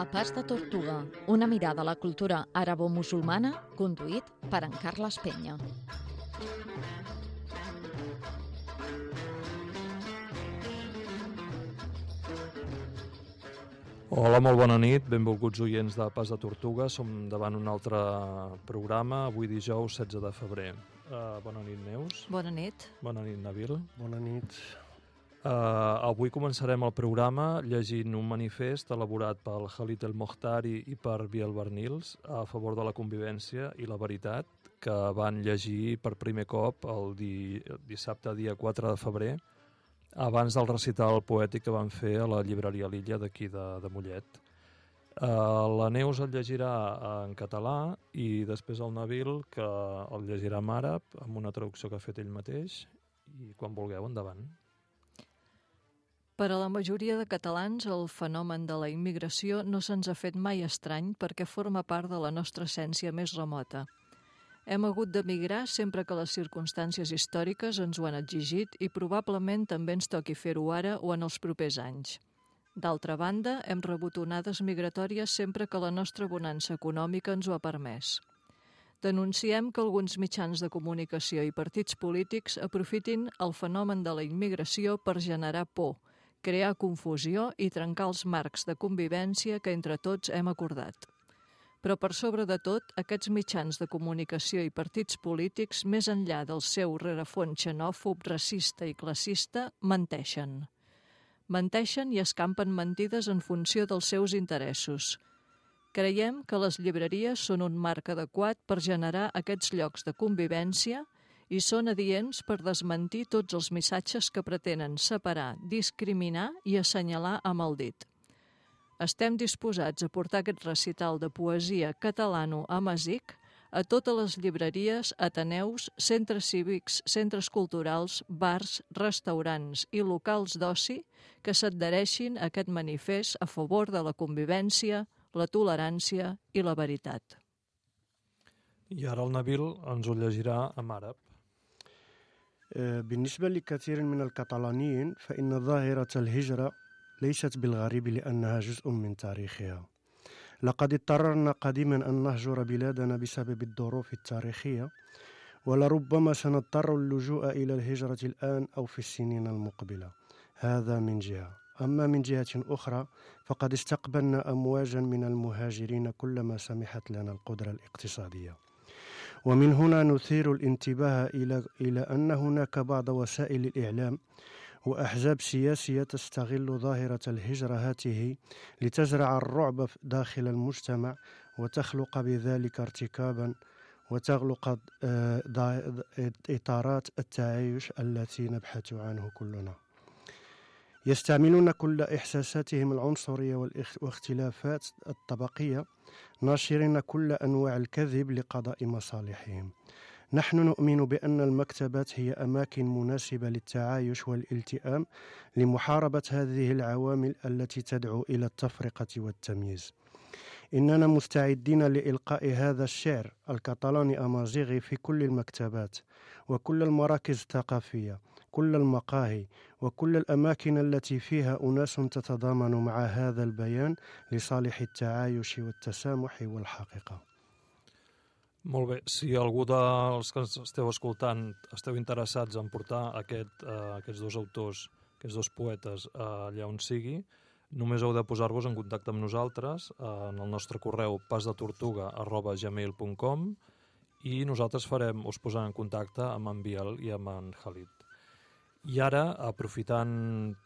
A Pas de Tortuga, una mirada a la cultura arabo-musulmana, conduït per en Carles Penya. Hola, molt bona nit, benvolguts oients de Pas de Tortuga. Som davant un altre programa, avui dijous 16 de febrer. Uh, bona nit, Neus. Bona nit. Bona nit, Nabil. Bona nit. Uh, avui començarem el programa llegint un manifest elaborat pel Khalid El Mohtari i per Biel Bernils a favor de la convivència i la veritat que van llegir per primer cop el, di dissabte dia 4 de febrer abans del recital poètic que van fer a la llibreria Lilla d'aquí de, de Mollet. Uh, la Neus el llegirà en català i després el Nabil que el llegirà en àrab amb una traducció que ha fet ell mateix i quan vulgueu, endavant. Per a la majoria de catalans, el fenomen de la immigració no se'ns ha fet mai estrany perquè forma part de la nostra essència més remota. Hem hagut d'emigrar sempre que les circumstàncies històriques ens ho han exigit i probablement també ens toqui fer-ho ara o en els propers anys. D'altra banda, hem rebut onades migratòries sempre que la nostra bonança econòmica ens ho ha permès. Denunciem que alguns mitjans de comunicació i partits polítics aprofitin el fenomen de la immigració per generar por, crear confusió i trencar els marcs de convivència que entre tots hem acordat. Però per sobre de tot, aquests mitjans de comunicació i partits polítics, més enllà del seu rerefons xenòfob, racista i classista, menteixen. Menteixen i escampen mentides en funció dels seus interessos. Creiem que les llibreries són un marc adequat per generar aquests llocs de convivència i són adients per desmentir tots els missatges que pretenen separar, discriminar i assenyalar amb el dit. Estem disposats a portar aquest recital de poesia catalano-amazic a totes les llibreries, ateneus, centres cívics, centres culturals, bars, restaurants i locals d'oci que s'adhereixin a aquest manifest a favor de la convivència, la tolerància i la veritat. I ara el Nabil ens ho llegirà en àrab. بالنسبة لكثير من الكتالانيين فإن ظاهرة الهجرة ليست بالغريب لأنها جزء من تاريخها. لقد اضطررنا قديما أن نهجر بلادنا بسبب الظروف التاريخية ولربما سنضطر اللجوء إلى الهجرة الآن أو في السنين المقبلة. هذا من جهة. أما من جهة أخرى فقد استقبلنا أمواجا من المهاجرين كلما سمحت لنا القدرة الاقتصادية. ومن هنا نثير الانتباه إلى إلى أن هناك بعض وسائل الإعلام وأحزاب سياسية تستغل ظاهرة الهجرة هاته لتزرع الرعب داخل المجتمع وتخلق بذلك ارتكابا وتغلق إطارات التعايش التي نبحث عنه كلنا. يستعملون كل إحساساتهم العنصرية واختلافات الطبقية ناشرين كل أنواع الكذب لقضاء مصالحهم نحن نؤمن بأن المكتبات هي أماكن مناسبة للتعايش والالتئام لمحاربة هذه العوامل التي تدعو إلى التفرقة والتمييز. إننا مستعدين لإلقاء هذا الشعر الكتالاني أمازيغي في كل المكتبات وكل المراكز الثقافية كل المقاهي وكل الأماكن التي فيها أناس تتضامن مع هذا البيان لصالح التعايش والتسامح والحقيقة Molt bé, si algú dels que esteu escoltant esteu interessats en portar aquest, uh, aquests dos autors, aquests dos poetes uh, allà on sigui, només heu de posar-vos en contacte amb nosaltres uh, en el nostre correu pasdetortuga arroba gmail.com i nosaltres farem, us posarem en contacte amb en Biel i amb en Khalid. I ara, aprofitant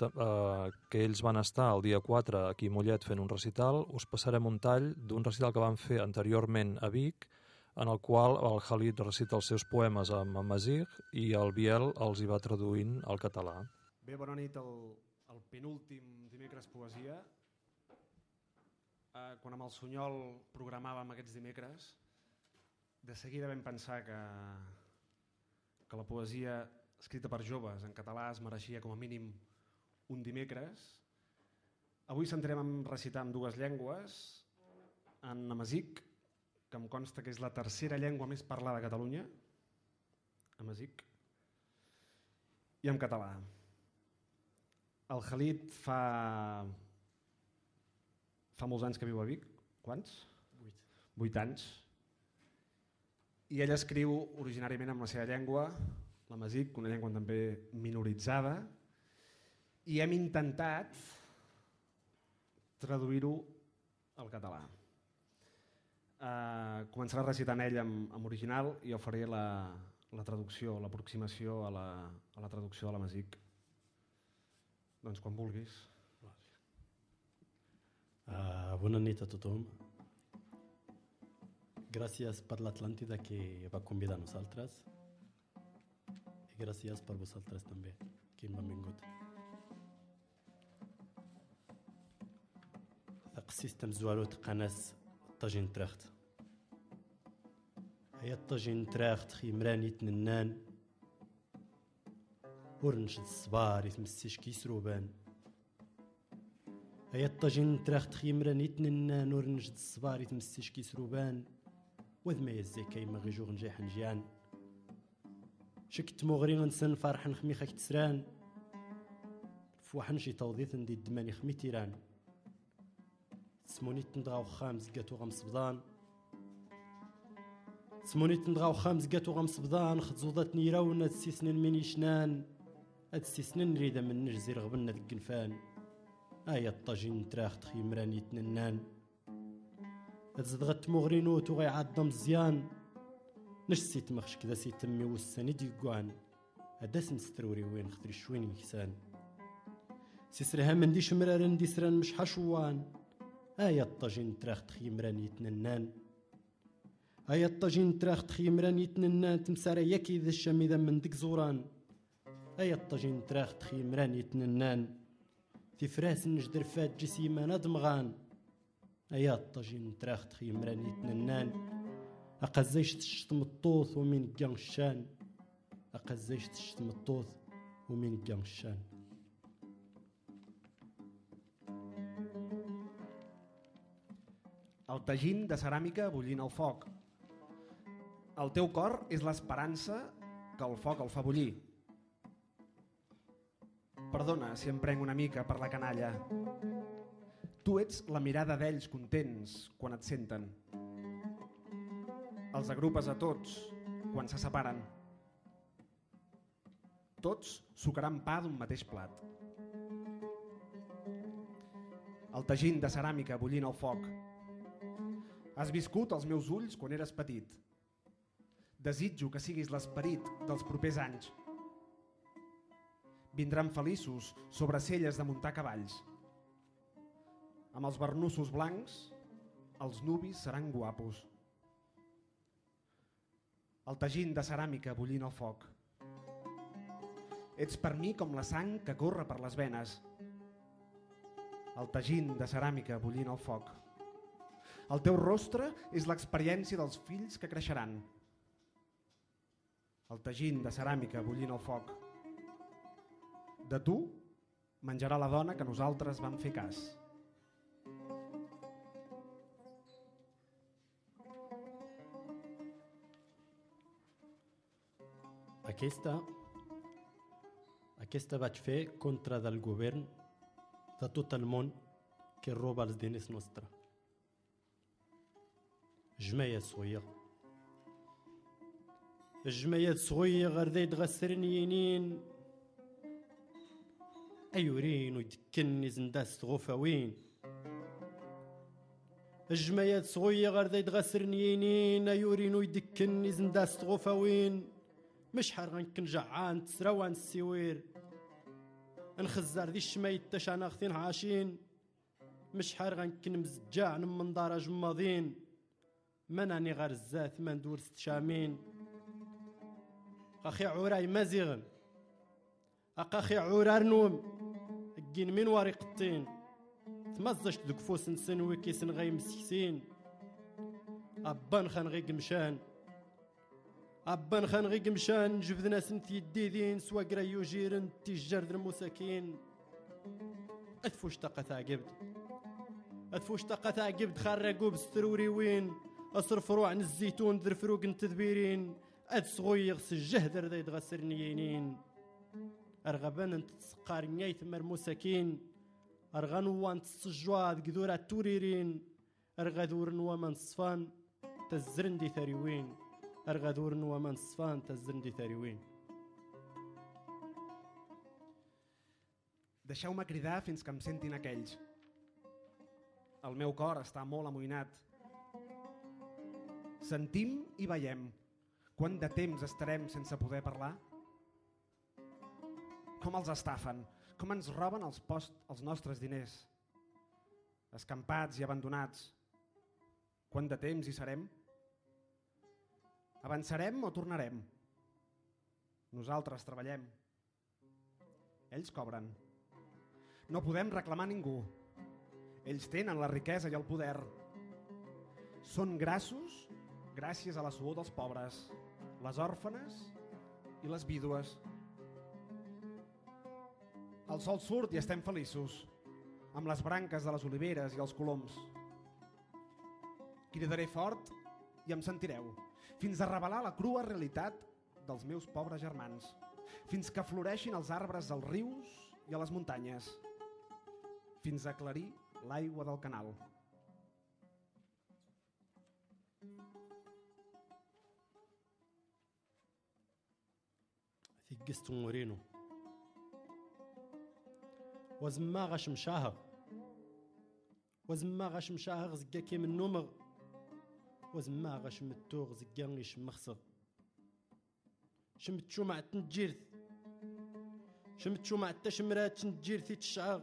uh, que ells van estar el dia 4 aquí a Mollet fent un recital, us passarem un tall d'un recital que van fer anteriorment a Vic, en el qual el Khalid recita els seus poemes en amazigh i el Biel els hi va traduint al català. Bé, bona nit. El, el penúltim dimecres poesia, eh, quan amb el Sunyol programàvem aquests dimecres, de seguida vam pensar que, que la poesia escrita per joves en català es mereixia com a mínim un dimecres. Avui centrem en recitar en dues llengües, en amazigh que em consta que és la tercera llengua més parlada a Catalunya, amazic, i en català. El Khalid fa fa molts anys que viu a Vic. Quants? Vuit. Vuit anys. I ell escriu originàriament en la seva llengua, la masic, una llengua també minoritzada, i hem intentat traduir-ho al català. Uh, començarà recitant ell amb, amb original i jo faré la, la traducció, l'aproximació a, la, a la traducció de la Masic. Doncs quan vulguis. Uh, bona nit a tothom. Gràcies per l'Atlàntida que va convidar a nosaltres igra si jaz prvo sal tres tambe, ki ima mingut. تقسيس تمزوالو تقناس الطاجين تراخت هيا الطاجين تراخت خيمراني تننان ورنشد الصبار يتمسيش كيسروبان هيا الطاجين تراخت خيمراني تننان ورنشد الصبار يتمسيش كيسروبان وذ ما يزي كيما غيجوغ نجي نجيان شكت مغري غنسن فرح نخمي خاك تسران فوحن شي توظيف ندي الدماني خمي تيران. سموني تندغا وخام غمس بضان سموني تندغا وخام زكاتو غمصبضان خزوضات نيرا ونا سنين من يشنان هاد سنين ريدا من نجزي رغبنا ذك الجنفان آية الطاجين تراخت خيمراني يتننان هاد زدغت مغرينو تو غيعض مزيان نش سيت مخش كذا سيت تمي وساني ديقوان هدا سنستروري وين خدري شوين يكسان سيسرها من دي شمرارن دي سران مش حشوان. هيا الطاجين تراخ تخيمران يتننان. هيا الطاجين تراخ تخيمران يتننان. تمسارا ياكي ذا الشام إذا من ديك زوران. هيا الطاجين تراخ تخيمران يتننان. في فراس نجدر فات جسيمان دمغان هيا الطاجين تراخ تخيمران يتننان. أقزيش تشتم الطوث ومن قان الشان أقزيش تشتم الطوث ومن قان الشان El tagín de ceràmica bullint al foc. El teu cor és l'esperança que el foc el fa bullir. Perdona si em prenc una mica per la canalla. Tu ets la mirada d'ells contents quan et senten. Els agrupes a tots quan se separen. Tots sucaran pa d'un mateix plat. El tagín de ceràmica bullint al foc Has viscut als meus ulls quan eres petit. Desitjo que siguis l'esperit dels propers anys. Vindran feliços sobre celles de muntar cavalls. Amb els bernussos blancs, els nubis seran guapos. El tagín de ceràmica bullint al foc. Ets per mi com la sang que corre per les venes. El tagín de ceràmica bullint al foc. El teu rostre és l'experiència dels fills que creixeran. El tagín de ceràmica bullint al foc. De tu menjarà la dona que nosaltres vam fer cas. Aquesta, aquesta vaig fer contra del govern de tot el món que roba els diners nostres. جماية صغيرة الجماية صغيرة غرديد غسرن ينين أيورين ويدكني زنداس غفاوين الجمايات صغيرة غرديد غسرن ينين أيورين ويدكني زنداس غفاوين مش حار غنكن جعان تسراوان السوير. نخزر ذي الشمايت تشانا خثين عاشين. مش حار غنكن مزجاع من دار جماضين مناني غير الزات ما ندور ستشامين أخي عوراي مازيغن أخي عورار نوم. كين من وري قطين تمزشت دوك فوس نسن ويكيسن غي مسكسين أبان خان غي قمشان أبان خان غي قمشان جبدنا سنت يديدين سوا قرا جرد تجار المساكين. أثفوش طاقة تعقبد أثفوش طاقة تعقبد خرقو بستروري وين. أصرف روع الزيتون در فروق التدبيرين أد صغوي يغس الجهدر ذا يتغسر نيينين أرغبان انت تسقار نيت مر مساكين. أرغان وان تسجواد قدورات توريرين. أرغدور نوامان صفان تزرن دي ثريوين أرغذور ومن صفان تزرندي ثريوين Deixeu-me cridar fins que em sentin aquells. El meu cor està molt amoïnat. Sentim i veiem. Quant de temps estarem sense poder parlar? Com els estafen? Com ens roben els, post, els nostres diners? Escampats i abandonats. Quant de temps hi serem? Avançarem o tornarem? Nosaltres treballem. Ells cobren. No podem reclamar ningú. Ells tenen la riquesa i el poder. Són grassos gràcies a la suor dels pobres, les òrfanes i les vídues. El sol surt i estem feliços, amb les branques de les oliveres i els coloms. Cridaré fort i em sentireu, fins a revelar la crua realitat dels meus pobres germans, fins que floreixin els arbres dels rius i a les muntanyes, fins a aclarir l'aigua del canal. ثقست مورينو وزما غاش مشاهغ وزما غاش مشاهغ زكا كي من نومغ وزما غشم التوغ زكا يشم خصب شمت شومع تنجيرث. شمت شومع تشمرات تنجيرثي تشعر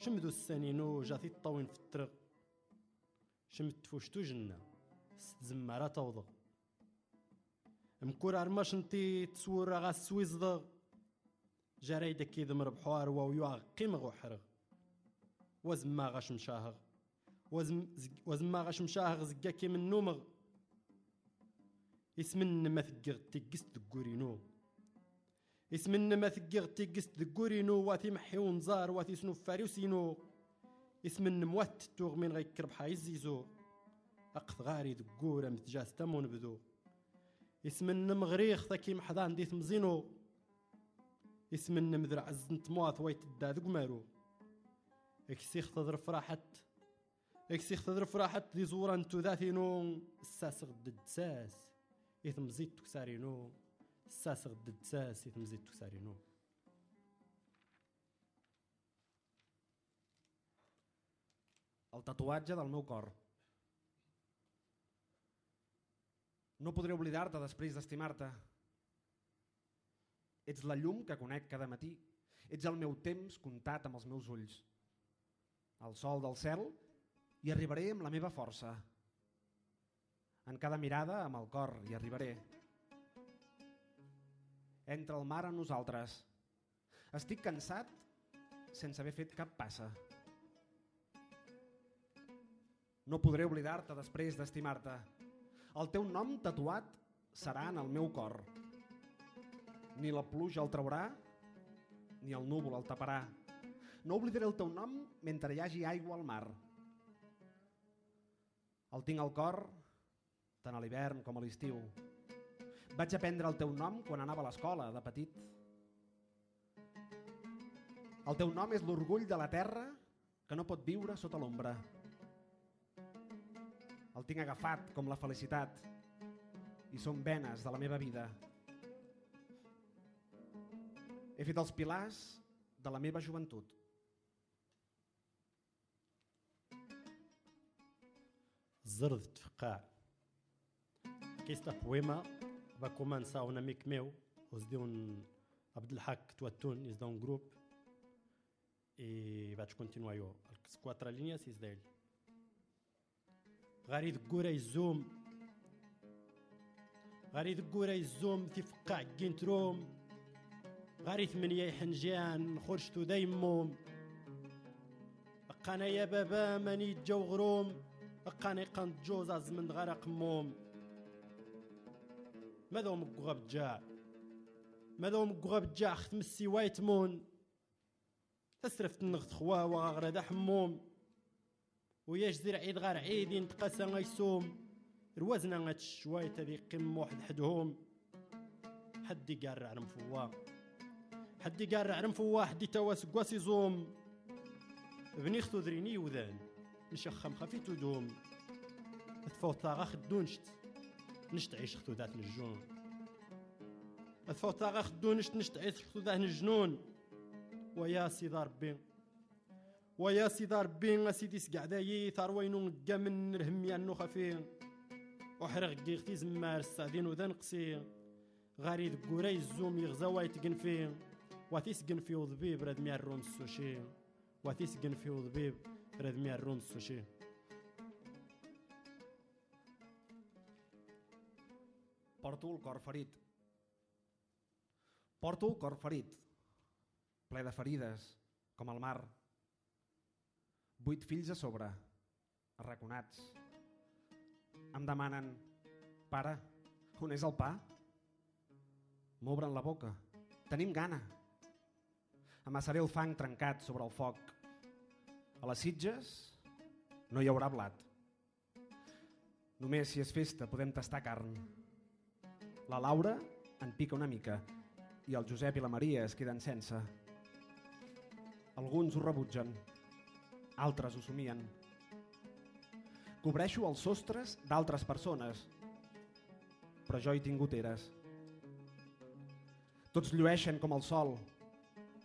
شمدو السانينو جاثي الطاوين في الطرق شمت فوشتو جنة. ست زمارة توضغ مكور عرماش نتي تسور غا السويزدغ جرايدك كيدم ربحو اروا ويوع غو حرغ. وزما غاش مشاهغ. وزم وزما غاش مشاهغ زكاكي من نومغ اسمن ما ثقغ تيقست دكورينو. اسمن ما ثقغ تيقست دكورينو واتي محي ونزار واتي سنو فاريوسينو اسمن موات توغ من غيكرب حايزيزو أقث غاري دكورة متجاس تمون بدو. اسمن مغريخ ثكي محضان ديث مزينو. اسمن مذرع عزنت موات ويت الدا ذق مارو اكسيخ تضرب فراحت اكسيخ تضرب فراحت ذي زورا انتو ذاثينو الساسغ ضد ساس إثم زيت تكسارينو الساسغ ضد ساس إثم زيت تكسارينو El tatuatge del meu cor. No podré oblidar-te després d'estimar-te. Ets la llum que conec cada matí. Ets el meu temps comptat amb els meus ulls. El sol del cel hi arribaré amb la meva força. En cada mirada amb el cor hi arribaré. Entra el mar a nosaltres. Estic cansat sense haver fet cap passa. No podré oblidar-te després d'estimar-te. El teu nom tatuat serà en el meu cor. Ni la pluja el traurà, ni el núvol el taparà. No oblidaré el teu nom mentre hi hagi aigua al mar. El tinc al cor tant a l'hivern com a l'estiu. Vaig aprendre el teu nom quan anava a l'escola, de petit. El teu nom és l'orgull de la terra que no pot viure sota l'ombra. El tinc agafat com la felicitat i són venes de la meva vida. He fet els pilars de la meva joventut. الزرد تفقاع كيستا بويما باكومان ساونا ميك ميو وزديون عبد الحق توتون يزدون جروب إي باش كونتينوايو الكسكواترا لينياس يزدايل غريد ذكورا يزوم. غريد ذكورا يزوم تفقع كينتروم من يا حنجان خرجتو دايموم. قنا يا بابا ماني جو غروم. أقاني قانت جوز عزمن غرق موم. ماذا هم غاب جاع ماذا هم غاب جاع ختم السواي تمون تسرفت النغت خوا وغرد حموم. وياش زرع عيد غار عيدين تقاسا غيسوم. روازنا غات الشواي تذي قم واحد حدهم. حد يقارع رمفوا حد يقارع رمفوا حد يتواس قواسي زوم بني خطو دريني وذان. نشخم خفيت ودوم تفوت طاغا خدو نشت نشت عيش خطو ذات الجون تفوت طاغا خدو نشت عيش خطو ذات الجنون. ويا سيدي ربي. ويا سيدي ربي سيدي سقعدايي ثروينو من الهم يانو خفين وحرق قيختي زمار السعدين وذا نقسي غاري ذكورا يزوم يغزا وايتقن فيه. واتيسقن فيه وضبيب راد ميا الروم السوشي. واتيسقن فيه وضبيب redmi ar-rum su. Porto el cor ferit. Porto el cor ferit, ple de ferides, com el mar. Vuit fills a sobre, arraconats. Em demanen, pare, on és el pa? M'obren la boca. Tenim gana. Amassaré el fang trencat sobre el foc a les Sitges no hi haurà blat. Només si és festa podem tastar carn. La Laura en pica una mica i el Josep i la Maria es queden sense. Alguns ho rebutgen, altres ho somien. Cobreixo els sostres d'altres persones, però jo he tingut eres. Tots llueixen com el sol,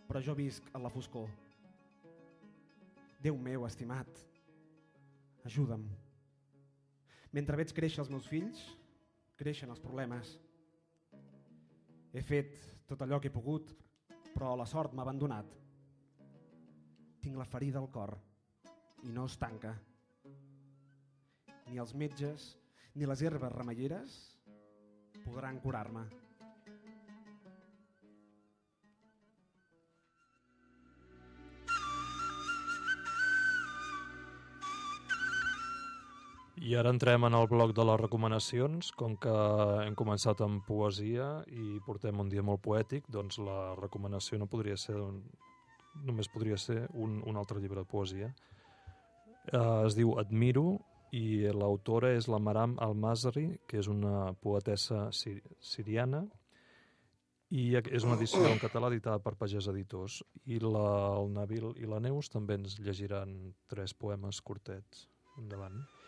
però jo visc en la foscor. Déu meu, estimat, ajuda'm. Mentre veig créixer els meus fills, creixen els problemes. He fet tot allò que he pogut, però la sort m'ha abandonat. Tinc la ferida al cor i no es tanca. Ni els metges ni les herbes remeieres podran curar-me. I ara entrem en el bloc de les recomanacions. Com que hem començat amb poesia i portem un dia molt poètic, doncs la recomanació no podria ser... Un... Només podria ser un, un altre llibre de poesia. Eh, es diu Admiro i l'autora és la Maram Al-Masri, que és una poetessa sir siriana i és una edició en català editada per Pagès Editors. I la, el Nabil i la Neus també ens llegiran tres poemes curtets. Endavant. Endavant.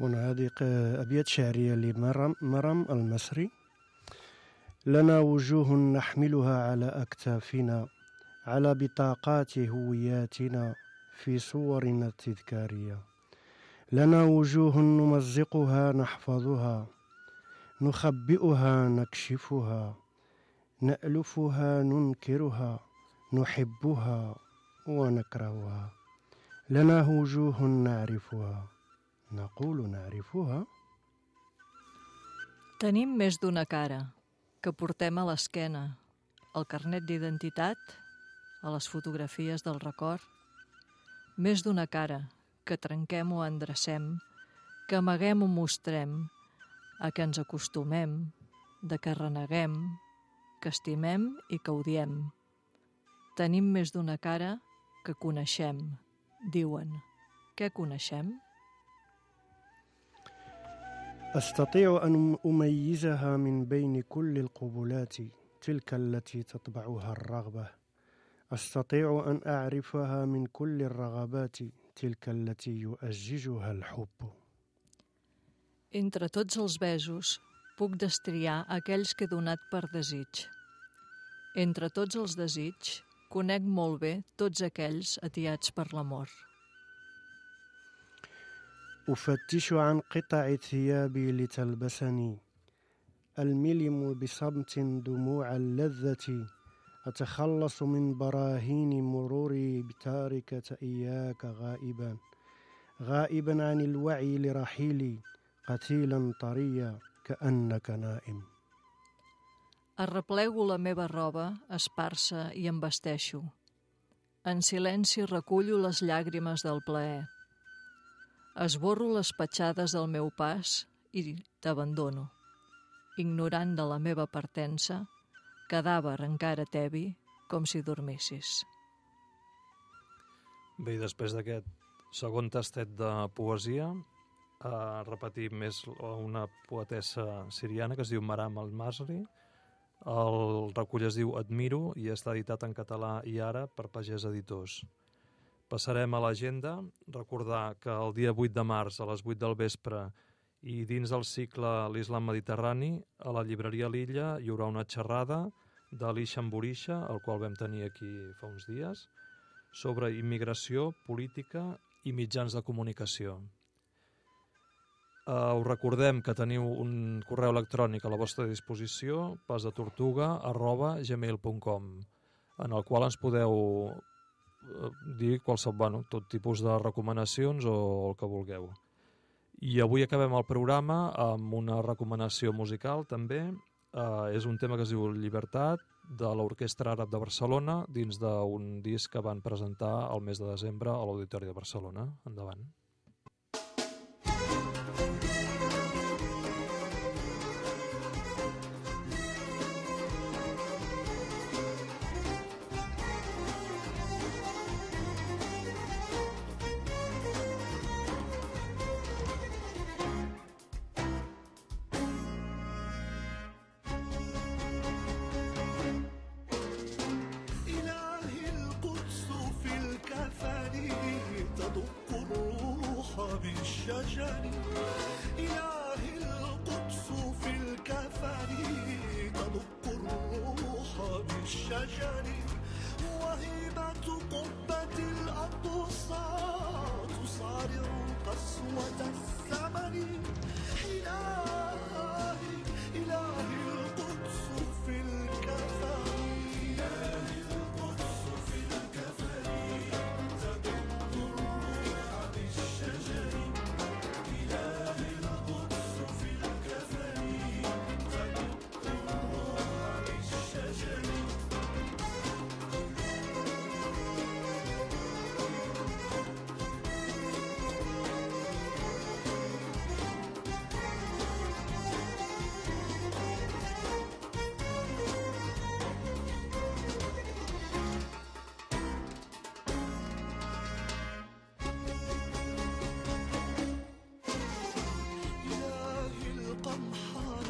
هذه أبيات شعرية لمرم مرم المصري. لنا وجوه نحملها على أكتافنا على بطاقات هوياتنا في صورنا التذكارية لنا وجوه نمزقها نحفظها نخبئها نكشفها نألفها ننكرها نحبها ونكرهها. لنا وجوه نعرفها. نقول نعرفها Tenim més d'una cara que portem a l'esquena, el carnet d'identitat, a les fotografies del record, més d'una cara que trenquem o endrecem, que amaguem o mostrem, a que ens acostumem, de que reneguem, que estimem i que odiem. Tenim més d'una cara que coneixem, diuen. Què coneixem? أستطيع أن أميزها من بين كل القبلات تلك التي تطبعها الرغبة أستطيع أن أعرفها من كل الرغبات تلك التي يؤججها الحب Entre tots els besos puc destriar aquells que he donat per desig. Entre tots els desigs conec molt bé tots aquells atiats per l'amor. أفتش عن قطع ثيابي لتلبسني الملم بصمت دموع اللذة أتخلص من براهين مروري بتاركة إياك غائبا غائبا عن الوعي لرحيلي قتيلا طريا كأنك نائم Arreplego la meva roba, esparsa i em vesteixo. En silenci recullo les llàgrimes del plaer. Esborro les petjades del meu pas i t'abandono. Ignorant de la meva partença, cadàver encara tevi com si dormissis. Bé, i després d'aquest segon tastet de poesia, ha repetit més una poetessa siriana que es diu Maram al-Masri. El recull es diu Admiro i està editat en català i ara per Pagès Editors. Passarem a l'agenda, recordar que el dia 8 de març a les 8 del vespre i dins del cicle l'Islam Mediterrani, a la llibreria L'Illa hi haurà una xerrada d'Ali Xamborixa, el qual vam tenir aquí fa uns dies, sobre immigració, política i mitjans de comunicació. Uh, us recordem que teniu un correu electrònic a la vostra disposició, pasdetortuga arroba gmail.com en el qual ens podeu dir qualsevol, bueno, tot tipus de recomanacions o el que vulgueu. I avui acabem el programa amb una recomanació musical també. Uh, és un tema que es diu Llibertat, de l'Orquestra Àrab de Barcelona, dins d'un disc que van presentar el mes de desembre a l'Auditori de Barcelona. Endavant. قسوة الزمن إلهي إلهي.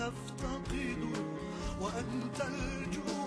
أفتقد وأنت الجود.